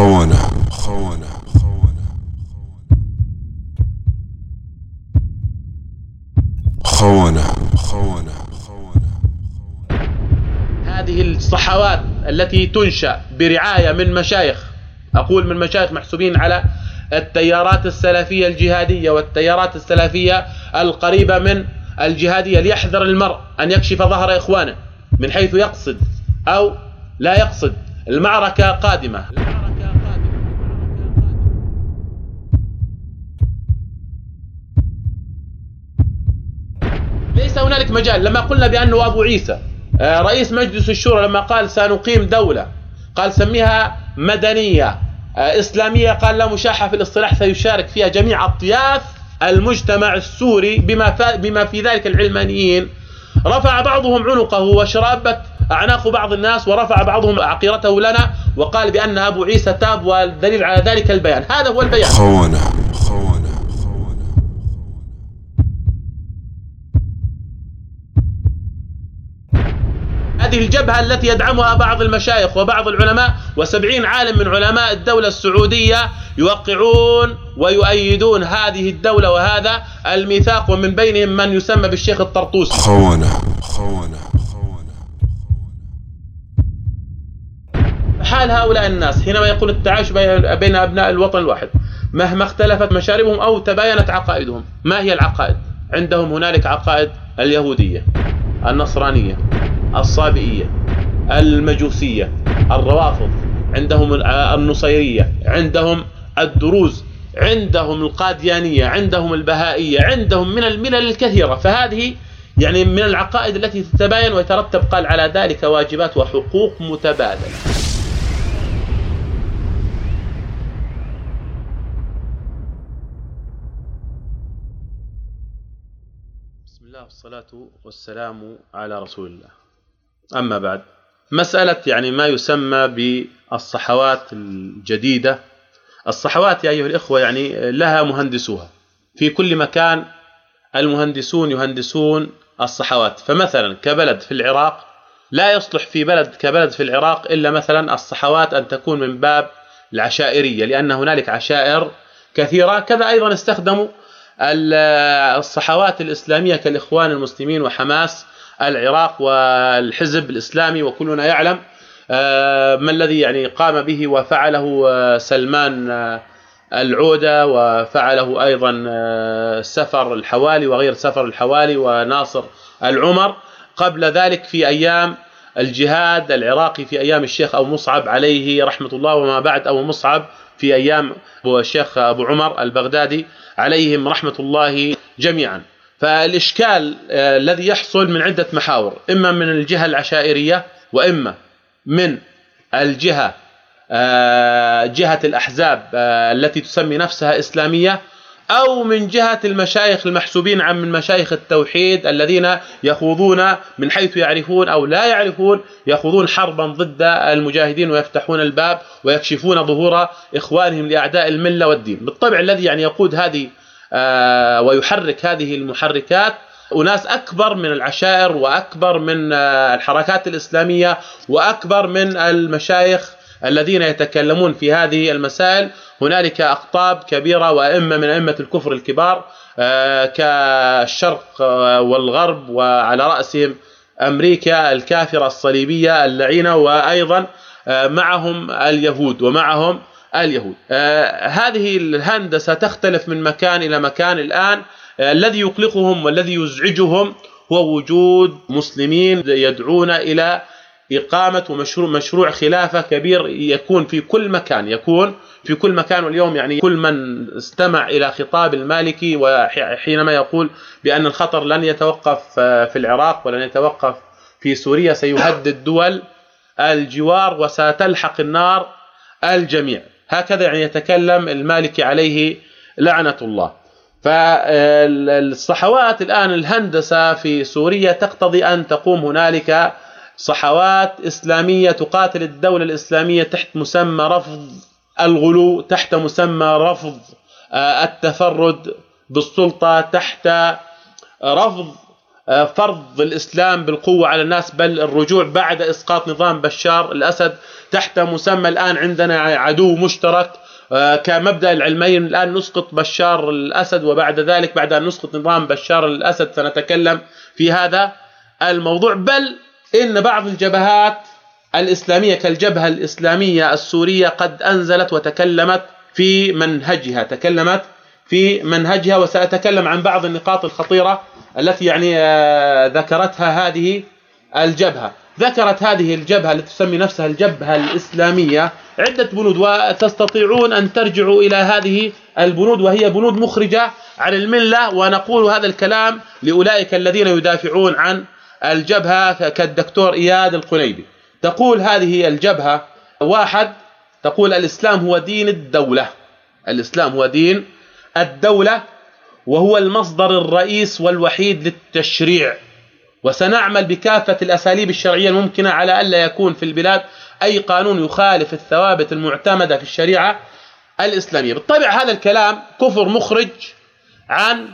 خونة خونة خونة خونة هذه الصحوات التي تنشأ برعاية من مشايخ أقول من مشايخ محسوبين على التيارات السلفية الجهادية والتيارات السلفية القريبة من الجهادية ليحذر المرء أن يكشف ظهر إخوانه من حيث يقصد أو لا يقصد المعركة قادمة. ليس هنالك مجال. لما قلنا بأنه أبو عيسى آه، رئيس مجلس الشورى لما قال سنقيم دولة قال سميها مدنية آه، إسلامية قال لا مشاحة في الاصطلاح سيشارك فيها جميع أطياف المجتمع السوري بما, بما في ذلك العلمانيين. رفع بعضهم عنقه وشرابت أعناق بعض الناس ورفع بعضهم عقيرته لنا وقال بأن أبو عيسى تاب والدليل على ذلك البيان. هذا هو البيان. خونة خونة هذه الجبهة التي يدعمها بعض المشايخ وبعض العلماء وسبعين عالم من علماء الدولة السعودية يوقعون ويؤيدون هذه الدولة وهذا الميثاق ومن بينهم من يسمى بالشيخ الطرطوسي. خونة خونة خونة حال هؤلاء الناس حينما يقول التعايش بين أبناء الوطن الواحد مهما اختلفت مشاربهم أو تباينت عقائدهم ما هي العقائد؟ عندهم هنالك عقائد اليهودية النصرانية. الصابئية المجوسية الروافض عندهم النصيرية عندهم الدروز عندهم القاديانية عندهم البهائية عندهم من الملل الكثيرة. فهذه يعني من العقائد التي تتباين ويترتب قال على ذلك واجبات وحقوق متبادلة. بسم الله والصلاة والسلام على رسول الله. أما بعد. مسألة يعني ما يسمى بالصحوات الجديدة. الصحوات يا أيها الإخوة يعني لها مهندسوها. في كل مكان المهندسون يهندسون الصحوات. فمثلا كبلد في العراق لا يصلح في بلد كبلد في العراق إلا مثلا الصحوات أن تكون من باب العشائرية لأن هنالك عشائر كثيرة. كذا أيضا استخدموا الصحوات الإسلامية كالإخوان المسلمين وحماس. العراق والحزب الإسلامي وكلنا يعلم آه، ما الذي يعني قام به وفعله آه، سلمان آه، العودة وفعله أيضا سفر الحوالي وغير سفر الحوالي وناصر العمر. قبل ذلك في أيام الجهاد العراقي في أيام الشيخ أبو مصعب عليه رحمة الله وما بعد أبو مصعب في أيام الشيخ أبو عمر البغدادي عليهم رحمة الله جميعا. فالإشكال الذي يحصل من عدة محاور إما من الجهة العشائرية وإما من الجهة آه، جهة الأحزاب آه، التي تسمي نفسها إسلامية أو من جهة المشايخ المحسوبين عن من مشايخ التوحيد الذين يخوضون من حيث يعرفون أو لا يعرفون يخوضون حربا ضد المجاهدين ويفتحون الباب ويكشفون ظهور إخوانهم لأعداء الملة والدين. بالطبع الذي يعني يقود هذه آه، ويحرك هذه المحركات. أناس أكبر من العشائر وأكبر من آه، الحركات الإسلامية وأكبر من المشايخ الذين يتكلمون في هذه المسائل. هنالك أقطاب كبيرة وأئمة من أئمة الكفر الكبار آه، كالشرق آه، والغرب وعلى رأسهم أمريكا الكافرة الصليبية اللعينة وأيضا معهم اليهود ومعهم اليهود. هذه الهندسة تختلف من مكان إلى مكان الآن. الذي يقلقهم والذي يزعجهم هو وجود مسلمين يدعون إلى إقامة ومشروع مشروع خلافة كبير يكون في كل مكان يكون في كل مكان. واليوم يعني كل من استمع إلى خطاب المالكي وحينما يقول بأن الخطر لن يتوقف في العراق ولن يتوقف في سوريا سيهدد دول الجوار وستلحق النار الجميع. هكذا يعني يتكلم المالكي عليه لعنة الله. فالصحوات الآن الهندسة في سوريا تقتضي أن تقوم هنالك صحوات إسلامية تقاتل الدولة الإسلامية تحت مسمى رفض الغلو تحت مسمى رفض آه، التفرد بالسلطة تحت رفض فرض الإسلام بالقوة على الناس بل الرجوع بعد إسقاط نظام بشار الأسد تحت مسمى الآن عندنا عدو مشترك. آه، كمبدأ العلمين الآن نسقط بشار الأسد وبعد ذلك بعد أن نسقط نظام بشار الأسد سنتكلم في هذا الموضوع. بل إن بعض الجبهات الإسلامية كالجبهة الإسلامية السورية قد أنزلت وتكلمت في منهجها تكلمت في منهجها وسأتكلم عن بعض النقاط الخطيرة. التي يعني آه، ذكرتها هذه الجبهة. ذكرت هذه الجبهة التي تسمي نفسها الجبهة الإسلامية عدة بنود وتستطيعون أن ترجعوا إلى هذه البنود وهي بنود مخرجة عن الملة. ونقول هذا الكلام لأولئك الذين يدافعون عن الجبهة كالدكتور إياد القنيبي. تقول هذه الجبهة واحد تقول الإسلام هو دين الدولة. الإسلام هو دين الدولة. وهو المصدر الرئيس والوحيد للتشريع. وسنعمل بكافة الأساليب الشرعية الممكنة على ألا يكون في البلاد أي قانون يخالف الثوابت المعتمدة في الشريعة الإسلامية. بالطبع هذا الكلام كفر مخرج عن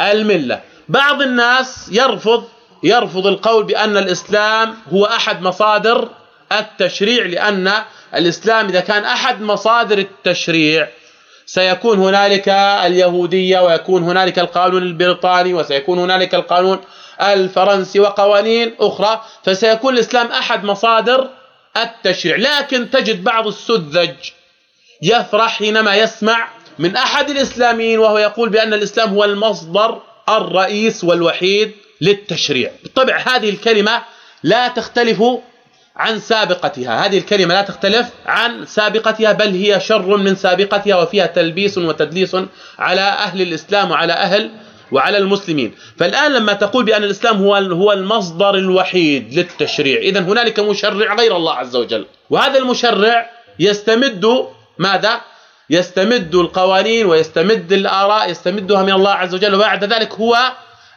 الملة. بعض الناس يرفض يرفض القول بأن الإسلام هو أحد مصادر التشريع لأن الإسلام إذا كان أحد مصادر التشريع سيكون هنالك اليهودية ويكون هنالك القانون البريطاني وسيكون هنالك القانون الفرنسي وقوانين أخرى فسيكون الإسلام أحد مصادر التشريع. لكن تجد بعض السذج يفرح حينما يسمع من أحد الإسلاميين وهو يقول بأن الإسلام هو المصدر الرئيس والوحيد للتشريع. بالطبع هذه الكلمة لا تختلف عن سابقتها. هذه الكلمة لا تختلف عن سابقتها بل هي شر من سابقتها وفيها تلبيس وتدليس على أهل الإسلام وعلى أهل وعلى المسلمين. فالآن لما تقول بأن الإسلام هو هو المصدر الوحيد للتشريع اذا هنالك مشرع غير الله عز وجل. وهذا المشرع يستمد ماذا؟ يستمد القوانين ويستمد الآراء يستمدها من الله عز وجل وبعد ذلك هو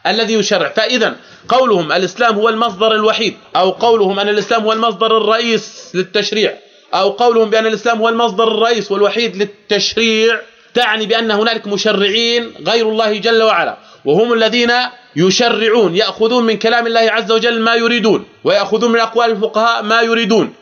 الذي يشرع. فاذا قولهم الإسلام هو المصدر الوحيد أو قولهم أن الإسلام هو المصدر الرئيس للتشريع أو قولهم بأن الإسلام هو المصدر الرئيس والوحيد للتشريع تعني بأن هنالك مشرعين غير الله جل وعلا وهم الذين يشرعون يأخذون من كلام الله عز وجل ما يريدون ويأخذون من أقوال الفقهاء ما يريدون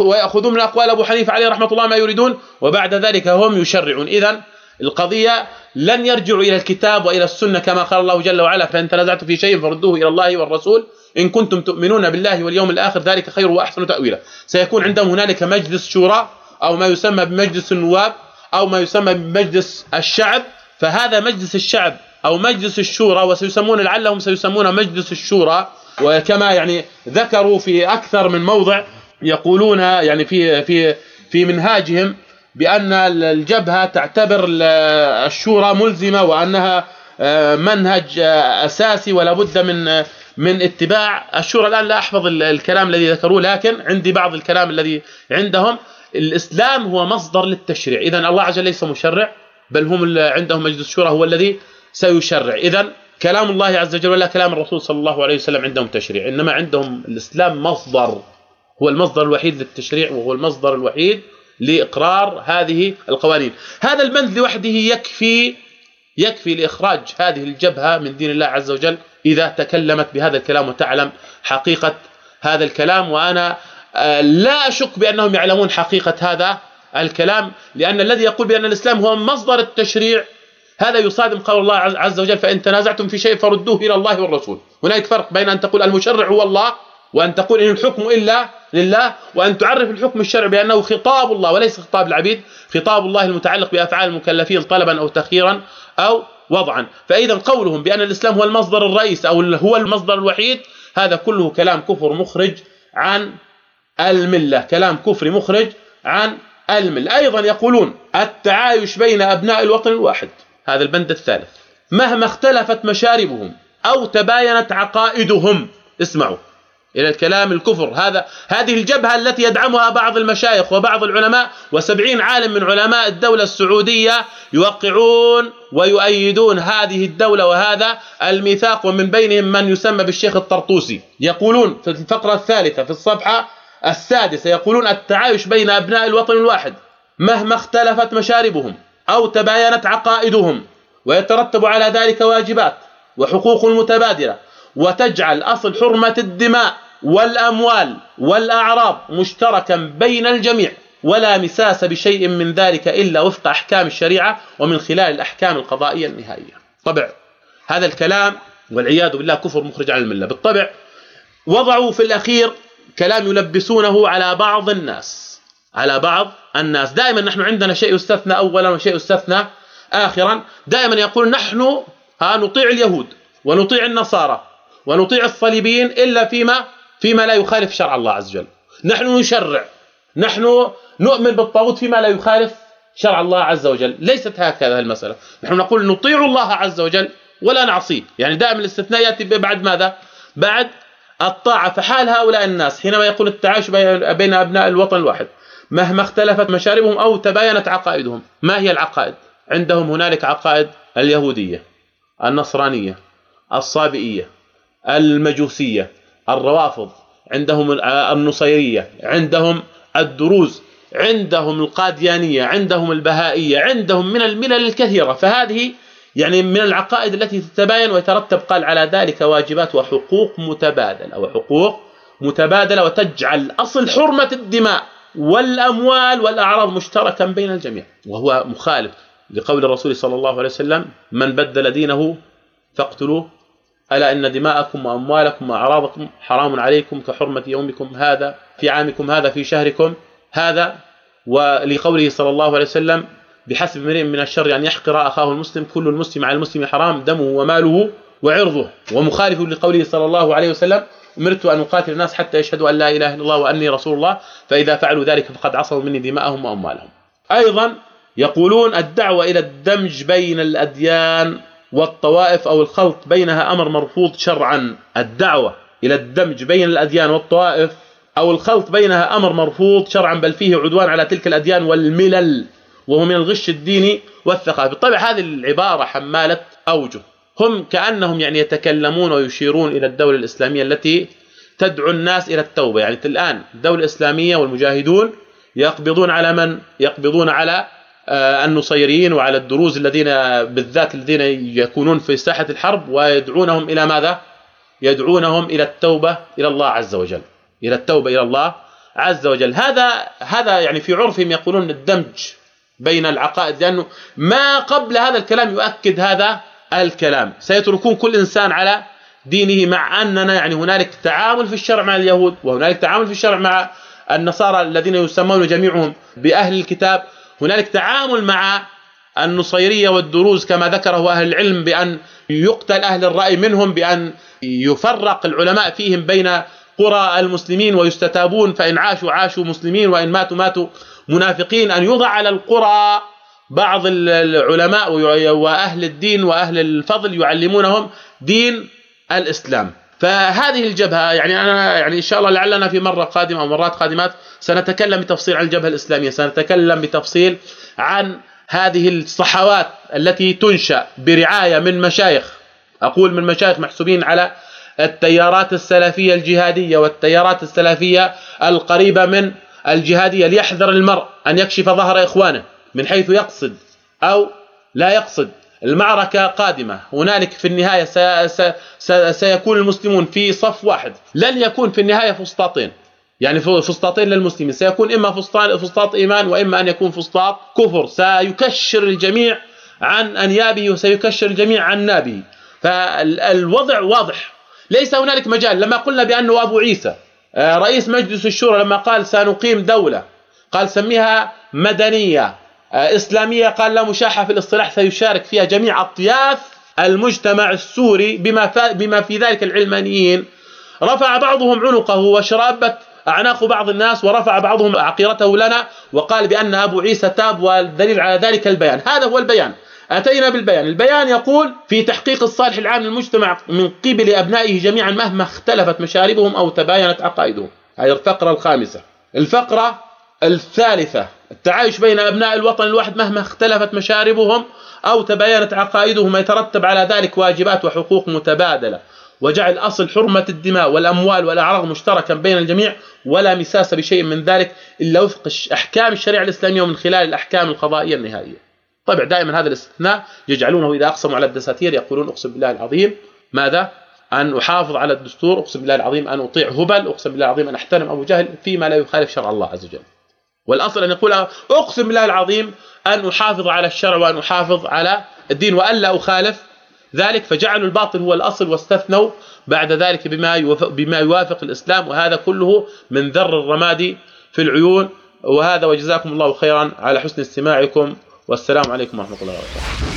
ويأخذون من أقوال أبو حنيفة عليه رحمة الله ما يريدون وبعد ذلك هم يشرعون. اذا القضية لن يرجعوا إلى الكتاب وإلى السنة كما قال الله جل وعلا فإن تنازعتم في شيء فردوه إلى الله والرسول. إن كنتم تؤمنون بالله واليوم الآخر ذلك خير وأحسن تأويلا. سيكون عندهم هنالك مجلس شورى أو ما يسمى بمجلس النواب أو ما يسمى بمجلس الشعب. فهذا مجلس الشعب أو مجلس الشورى وسيسمون لعلهم سيسمون مجلس الشورى. وكما يعني ذكروا في أكثر من موضع يقولون يعني في في في منهاجهم بأن الجبهة تعتبر الشورى ملزمة وأنها آه، منهج آه، أساسي ولا بد من من اتباع. الشورى الآن لا أحفظ الكلام الذي ذكروه لكن عندي بعض الكلام الذي عندهم. الإسلام هو مصدر للتشريع. اذا الله عز وجل ليس مشرع بل هم عندهم مجلس الشورى هو الذي سيشرع. اذا كلام الله عز وجل ولا كلام الرسول صلى الله عليه وسلم عندهم تشريع. إنما عندهم الإسلام مصدر هو المصدر الوحيد للتشريع وهو المصدر الوحيد لإقرار هذه القوانين. هذا البند لوحده يكفي يكفي لإخراج هذه الجبهة من دين الله عز وجل إذا تكلمت بهذا الكلام وتعلم حقيقة هذا الكلام. وأنا آه، لا أشك بأنهم يعلمون حقيقة هذا الكلام لأن الذي يقول بأن الإسلام هو مصدر التشريع هذا يصادم قول الله عز وجل فإن تنازعتم في شيء فردوه إلى الله والرسول. هناك فرق بين أن تقول المشرع هو الله وأن تقول إن الحكم إلا لله وأن تعرف الحكم الشرعي بأنه خطاب الله وليس خطاب العبيد خطاب الله المتعلق بأفعال المكلفين طلبا أو تخييرا أو وضعا. فاذا قولهم بأن الإسلام هو المصدر الرئيس أو هو المصدر الوحيد هذا كله كلام كفر مخرج عن الملة كلام كفري مخرج عن الملة. أيضا يقولون التعايش بين أبناء الوطن الواحد هذا البند الثالث مهما اختلفت مشاربهم أو تباينت عقائدهم اسمعوا إلى الكلام الكفر. هذا هذه الجبهة التي يدعمها بعض المشايخ وبعض العلماء وسبعين عالم من علماء الدولة السعودية يوقعون ويؤيدون هذه الدولة وهذا الميثاق ومن بينهم من يسمى بالشيخ الطرطوسي. يقولون في الفقرة الثالثة في الصفحة السادسة يقولون التعايش بين أبناء الوطن الواحد مهما اختلفت مشاربهم أو تباينت عقائدهم ويترتب على ذلك واجبات وحقوق متبادلة. وتجعل أصل حرمة الدماء والأموال والأعراض مشتركا بين الجميع ولا مساس بشيء من ذلك إلا وفق أحكام الشريعة ومن خلال الأحكام القضائية النهائية. طبع. هذا الكلام والعياذ بالله كفر مخرج عن الملة، بالطبع وضعوا في الأخير كلام يلبسونه على بعض الناس. على بعض الناس. دائما نحن عندنا شيء يستثنى اولا وشيء يستثنى اخرا. دائما يقول نحن ها نطيع اليهود ونطيع النصارى. ونطيع الصليبيين إلا فيما فيما لا يخالف شرع الله عز وجل. نحن نشرع نحن نؤمن بالطاغوت فيما لا يخالف شرع الله عز وجل. ليست هكذا المسألة. نحن نقول نطيع الله عز وجل ولا نعصيه. يعني دائما الاستثناء يأتي بعد ماذا؟ بعد الطاعة. فحال هؤلاء الناس حينما يكون التعايش بين أبناء الوطن الواحد مهما اختلفت مشاربهم أو تباينت عقائدهم ما هي العقائد؟ عندهم هنالك عقائد اليهودية النصرانية الصابئية. المجوسية الروافض عندهم النصيرية عندهم الدروز عندهم القاديانية عندهم البهائية عندهم من الملل الكثيرة. فهذه يعني من العقائد التي تتباين ويترتب قال على ذلك واجبات وحقوق متبادلة وحقوق متبادلة وتجعل أصل حرمة الدماء والأموال والأعراض مشتركا بين الجميع. وهو مخالف لقول الرسول صلى الله عليه وسلم من بدل دينه فاقتلوه ألا إن دماءكم وأموالكم وأعراضكم حرام عليكم كحرمة يومكم هذا في عامكم هذا في شهركم هذا ولقوله صلى الله عليه وسلم بحسب امرئ من الشر أن يحقر أخاه المسلم كل المسلم على المسلم حرام دمه وماله وعرضه ومخالف لقوله صلى الله عليه وسلم أمرت أن أقاتل الناس حتى يشهدوا أن لا إله إلا الله وأني رسول الله فإذا فعلوا ذلك فقد عصوا مني دماءهم وأموالهم. أيضا يقولون الدعوة إلى الدمج بين الأديان والطوائف أو الخلط بينها أمر مرفوض شرعا، الدعوة إلى الدمج بين الأديان والطوائف أو الخلط بينها أمر مرفوض شرعا بل فيه عدوان على تلك الأديان والملل وهو من الغش الديني والثقافي، بالطبع هذه العبارة حمالة أوجه. هم كأنهم يعني يتكلمون ويشيرون إلى الدولة الإسلامية التي تدعو الناس إلى التوبة. يعني الآن الدولة الإسلامية والمجاهدون يقبضون على من؟ يقبضون على النصيريين وعلى الدروز الذين بالذات الذين يكونون في ساحة الحرب ويدعونهم إلى ماذا؟ يدعونهم إلى التوبة إلى الله عز وجل. إلى التوبة إلى الله عز وجل. هذا هذا يعني في عرفهم يقولون الدمج بين العقائد لأنه ما قبل هذا الكلام يؤكد هذا الكلام. سيتركون كل إنسان على دينه مع أننا يعني هنالك تعامل في الشرع مع اليهود وهنالك تعامل في الشرع مع النصارى الذين يسمون جميعهم بأهل الكتاب. هنالك تعامل مع النصيرية والدروز كما ذكره أهل العلم بأن يقتل أهل الرأي منهم بأن يفرق العلماء فيهم بين قرى المسلمين ويستتابون فإن عاشوا عاشوا مسلمين وإن ماتوا ماتوا منافقين. أن يوضع على القرى بعض العلماء وأهل الدين وأهل الفضل يعلمونهم دين الإسلام. فهذه الجبهة يعني أنا يعني إن شاء الله لعلنا في مرة قادمة أو مرات قادمات سنتكلم بتفصيل عن الجبهة الإسلامية سنتكلم بتفصيل عن هذه الصحوات التي تنشأ برعاية من مشايخ أقول من مشايخ محسوبين على التيارات السلفية الجهادية والتيارات السلفية القريبة من الجهادية ليحذر المرء أن يكشف ظهر إخوانه من حيث يقصد أو لا يقصد. المعركة قادمة. هنالك في النهاية سيكون المسلمون في صف واحد. لن يكون في النهاية فسطاطين. يعني فسطاطين للمسلمين. سيكون إما فسطاط إيمان وإما أن يكون فسطاط كفر. سيكشر الجميع عن أنيابه وسيكشر الجميع عن نابه. فالوضع واضح. ليس هنالك مجال. لما قلنا بأنه أبو عيسى آه، رئيس مجلس الشورى لما قال سنقيم دولة قال سميها مدنية. آه، إسلامية قال لا مشاحة في الاصطلاح سيشارك فيها جميع أطياف المجتمع السوري بما, بما في ذلك العلمانيين. رفع بعضهم عنقه وشرابت أعناق بعض الناس ورفع بعضهم عقيرته لنا وقال بأن أبو عيسى تاب والدليل على ذلك البيان. هذا هو البيان. أتينا بالبيان. البيان يقول في تحقيق الصالح العام للمجتمع من قبل أبنائه جميعا مهما اختلفت مشاربهم أو تباينت عقائدهم. هذه الفقرة الخامسة. الفقرة الثالثة التعايش بين أبناء الوطن الواحد مهما اختلفت مشاربهم أو تباينت عقائدهم يترتب على ذلك واجبات وحقوق متبادلة. وجعل أصل حرمة الدماء والأموال والأعراض مشتركا بين الجميع ولا مساس بشيء من ذلك إلا وفق أحكام الشريعة الإسلامية ومن خلال الأحكام القضائية النهائية. طبعا دائما هذا الاستثناء يجعلونه إذا أقسموا على الدساتير يقولون أقسم بالله العظيم. ماذا؟ أن أحافظ على الدستور أقسم بالله العظيم أن أطيع هبل أقسم بالله العظيم أن أحترم أبو جهل فيما لا يخالف شرع الله عز وجل. والأصل أن يقول أقسم بالله العظيم أن احافظ على الشرع وأن احافظ على الدين والا أخالف ذلك فجعلوا الباطل هو الأصل واستثنوا بعد ذلك بما بما يوافق الإسلام وهذا كله من ذر الرماد في العيون. وهذا وجزاكم الله خيرا على حسن استماعكم والسلام عليكم ورحمة الله وبركاته.